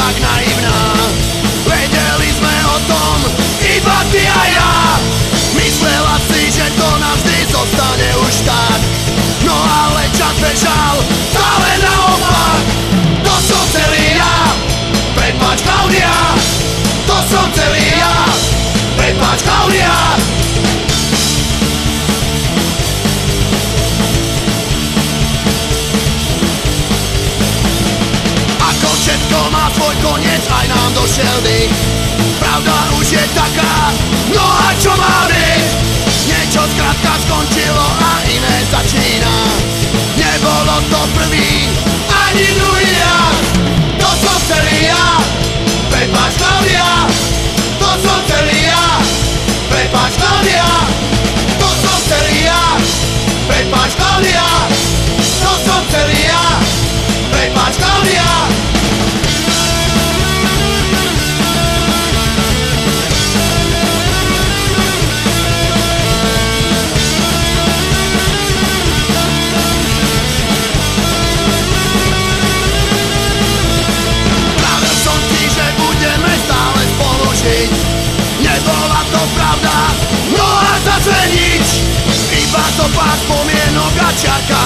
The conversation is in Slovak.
Magnite koniec aj nám došel dých. Pravda už je taká, no Овчарка